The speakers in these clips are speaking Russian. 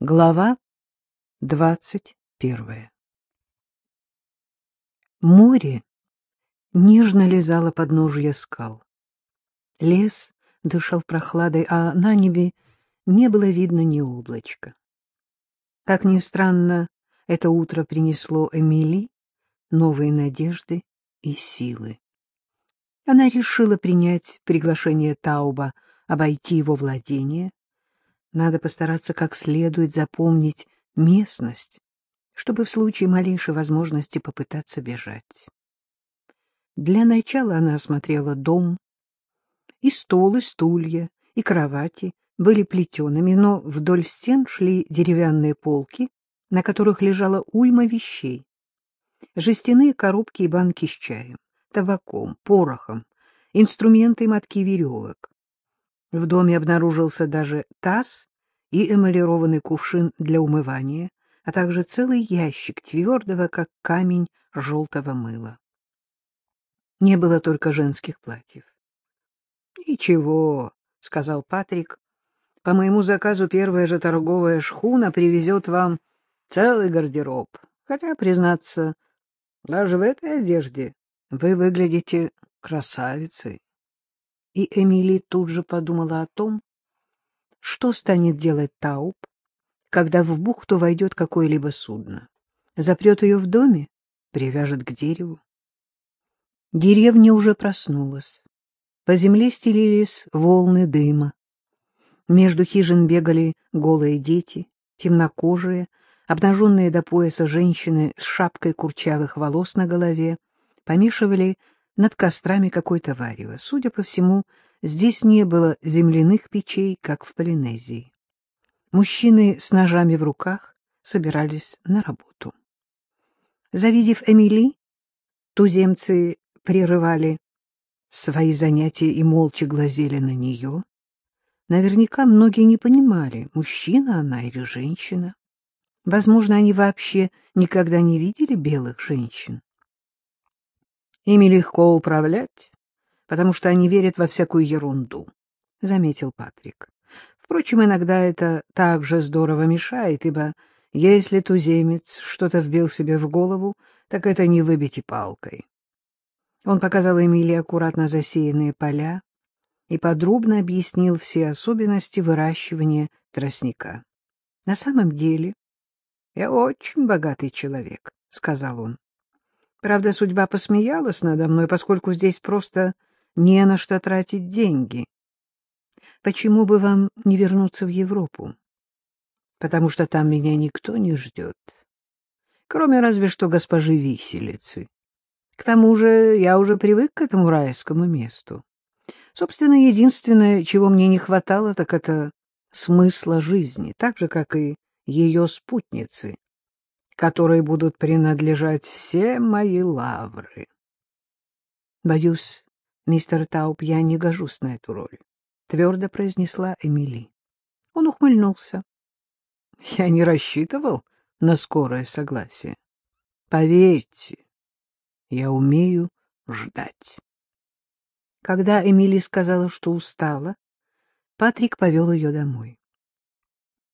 Глава двадцать первая Море нежно лизало подножья скал. Лес дышал прохладой, а на небе не было видно ни облачка. Как ни странно, это утро принесло Эмили новые надежды и силы. Она решила принять приглашение Тауба обойти его владение, надо постараться как следует запомнить местность, чтобы в случае малейшей возможности попытаться бежать. Для начала она осмотрела дом. И стол, и стулья, и кровати были плетеными, но вдоль стен шли деревянные полки, на которых лежала уйма вещей. Жестяные коробки и банки с чаем, табаком, порохом, инструменты и мотки веревок. В доме обнаружился даже таз и эмалированный кувшин для умывания, а также целый ящик твердого, как камень, желтого мыла. Не было только женских платьев. — Ничего, — сказал Патрик, — по моему заказу первая же торговая шхуна привезет вам целый гардероб. Хотя, признаться, даже в этой одежде вы выглядите красавицей. И Эмили тут же подумала о том, что станет делать Тауб, когда в бухту войдет какое-либо судно. Запрет ее в доме, привяжет к дереву. Деревня уже проснулась. По земле стелились волны дыма. Между хижин бегали голые дети, темнокожие, обнаженные до пояса женщины с шапкой курчавых волос на голове, помешивали над кострами какой-то варево. Судя по всему, здесь не было земляных печей, как в Полинезии. Мужчины с ножами в руках собирались на работу. Завидев Эмили, туземцы прерывали свои занятия и молча глазели на нее. Наверняка многие не понимали, мужчина она или женщина. Возможно, они вообще никогда не видели белых женщин. Ими легко управлять, потому что они верят во всякую ерунду, — заметил Патрик. Впрочем, иногда это также здорово мешает, ибо если туземец что-то вбил себе в голову, так это не выбить и палкой. Он показал Эмилии аккуратно засеянные поля и подробно объяснил все особенности выращивания тростника. — На самом деле, я очень богатый человек, — сказал он. Правда, судьба посмеялась надо мной, поскольку здесь просто не на что тратить деньги. Почему бы вам не вернуться в Европу? Потому что там меня никто не ждет. Кроме разве что госпожи виселицы. К тому же я уже привык к этому райскому месту. Собственно, единственное, чего мне не хватало, так это смысла жизни, так же, как и ее спутницы, которой будут принадлежать все мои лавры. Боюсь, мистер Тауп, я не гожусь на эту роль, твердо произнесла Эмили. Он ухмыльнулся. Я не рассчитывал на скорое согласие. Поверьте, я умею ждать. Когда Эмили сказала, что устала, Патрик повел ее домой.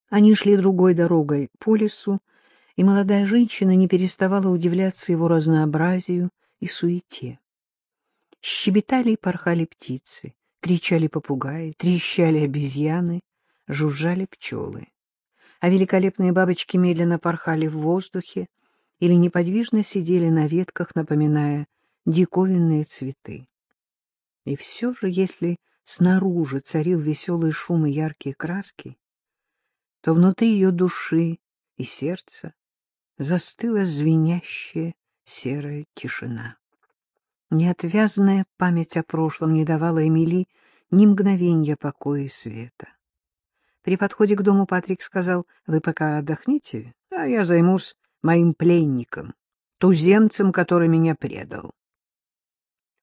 Они шли другой дорогой по лесу, и молодая женщина не переставала удивляться его разнообразию и суете. Щебетали и порхали птицы, кричали попугаи, трещали обезьяны, жужжали пчелы. А великолепные бабочки медленно порхали в воздухе или неподвижно сидели на ветках, напоминая диковинные цветы. И все же, если снаружи царил веселый шум и яркие краски, то внутри ее души и сердца застыла звенящая серая тишина. Неотвязная память о прошлом не давала Эмили ни мгновенья покоя и света. При подходе к дому Патрик сказал, «Вы пока отдохните, а я займусь моим пленником, туземцем, который меня предал».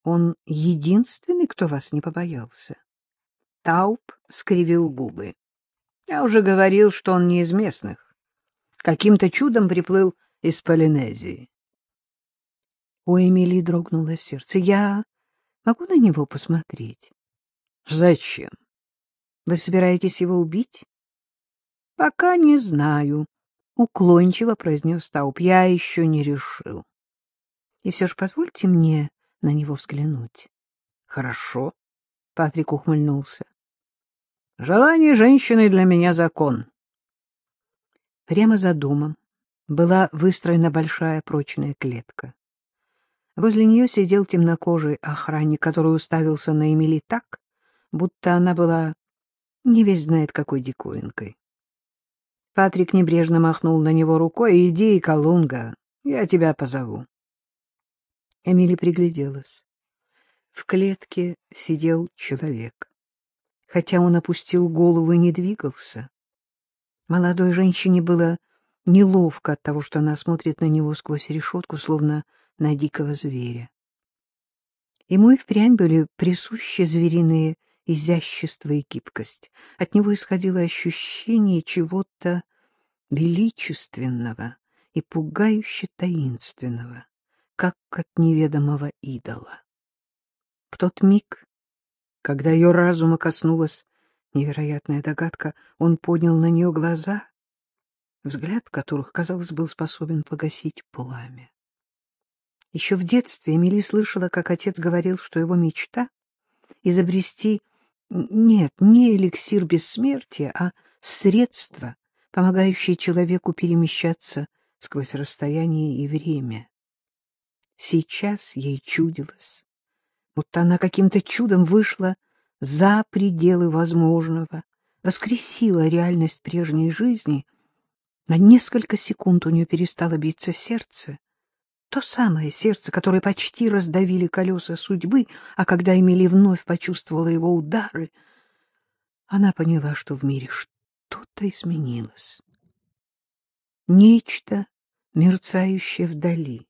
Он единственный, кто вас не побоялся. Тауп скривил губы. Я уже говорил, что он не из местных каким-то чудом приплыл из Полинезии. У Эмили дрогнуло сердце. Я могу на него посмотреть? Зачем? Вы собираетесь его убить? — Пока не знаю, — уклончиво произнес Тауп. — Я еще не решил. — И все же позвольте мне на него взглянуть. — Хорошо, — Патрик ухмыльнулся. — Желание женщины для меня закон. Прямо за домом была выстроена большая прочная клетка. Возле нее сидел темнокожий охранник, который уставился на Эмили так, будто она была не весь знает какой диковинкой. Патрик небрежно махнул на него рукой. — Иди, Колунга, я тебя позову. Эмили пригляделась. В клетке сидел человек. Хотя он опустил голову и не двигался. Молодой женщине было неловко от того, что она смотрит на него сквозь решетку, словно на дикого зверя. Ему и впрямь были присущи звериные изящество и гибкость. От него исходило ощущение чего-то величественного и пугающе таинственного, как от неведомого идола. В тот миг, когда ее разума коснулась невероятная догадка, он поднял на нее глаза, взгляд которых, казалось, был способен погасить пламя. Еще в детстве Эмили слышала, как отец говорил, что его мечта — изобрести нет, не эликсир бессмертия, а средство, помогающее человеку перемещаться сквозь расстояние и время. Сейчас ей чудилось, будто она каким-то чудом вышла за пределы возможного, воскресила реальность прежней жизни. На несколько секунд у нее перестало биться сердце, то самое сердце, которое почти раздавили колеса судьбы, а когда Эмили вновь почувствовала его удары, она поняла, что в мире что-то изменилось. Нечто, мерцающее вдали,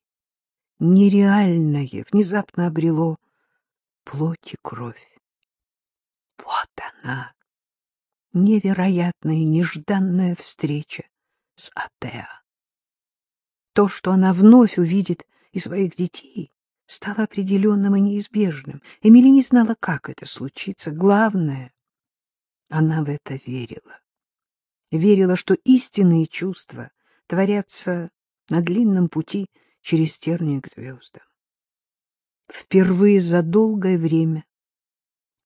нереальное, внезапно обрело плоть и кровь. Вот она, невероятная нежданная встреча с Атеа. То, что она вновь увидит и своих детей, стало определенным и неизбежным. Эмили не знала, как это случится. Главное, она в это верила. Верила, что истинные чувства творятся на длинном пути через тернии к звездам. Впервые за долгое время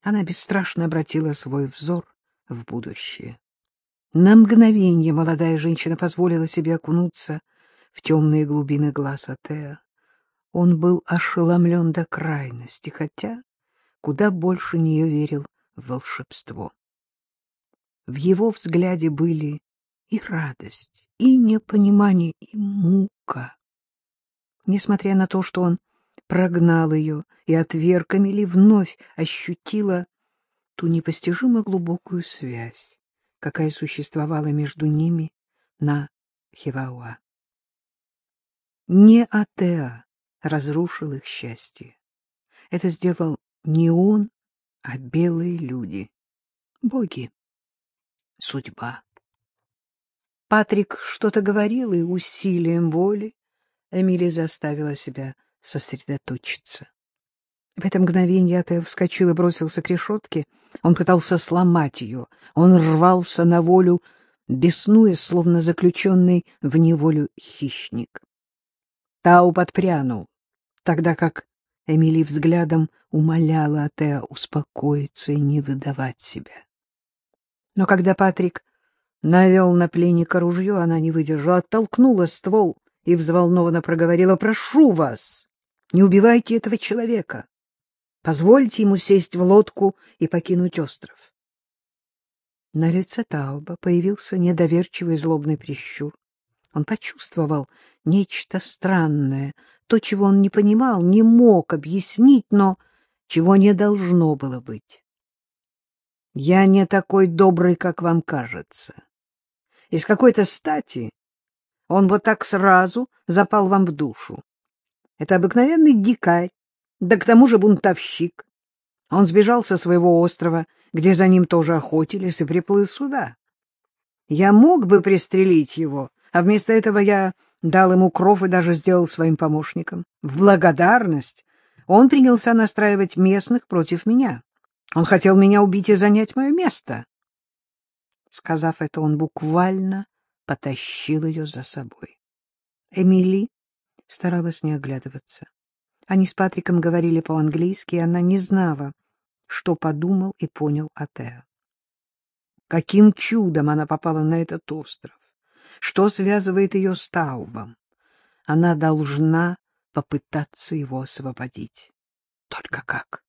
она бесстрашно обратила свой взор в будущее. На мгновение молодая женщина позволила себе окунуться в темные глубины глаз Атеа. Он был ошеломлен до крайности, хотя куда больше нее верил в волшебство. В его взгляде были и радость, и непонимание, и мука. Несмотря на то, что он прогнал ее и отверг, Амели вновь ощутила ту непостижимо глубокую связь, какая существовала между ними на Хивауа. Не Атеа разрушил их счастье. Это сделал не он, а белые люди, боги, судьба. Патрик что-то говорил, и усилием воли Эмили заставила себя сосредоточиться. В это мгновение Атеа вскочил и бросился к решетке. Он пытался сломать ее. Он рвался на волю, беснуясь, словно заключенный в неволю хищник. Тау подпрянул, тогда как Эмили взглядом умоляла Атеа успокоиться и не выдавать себя. Но когда Патрик навел на пленника ружье, она не выдержала, оттолкнула ствол и взволнованно проговорила, «Прошу вас, не убивайте этого человека. Позвольте ему сесть в лодку и покинуть остров». На лице Тауба появился недоверчивый злобный прищур. Он почувствовал нечто странное, то, чего он не понимал, не мог объяснить, но чего не должно было быть. «Я не такой добрый, как вам кажется. Из какой-то стати он вот так сразу запал вам в душу. Это обыкновенный дикарь, да к тому же бунтовщик. Он сбежал со своего острова, где за ним тоже охотились, и приплыл сюда. Я мог бы пристрелить его, а вместо этого я дал ему кров и даже сделал своим помощником. В благодарность он принялся настраивать местных против меня. Он хотел меня убить и занять мое место. Сказав это, он буквально потащил ее за собой. Эмили старалась не оглядываться. Они с Патриком говорили по-английски, и она не знала, что подумал и понял Атеа. Каким чудом она попала на этот остров? Что связывает ее с Таубом? Она должна попытаться его освободить. Только как?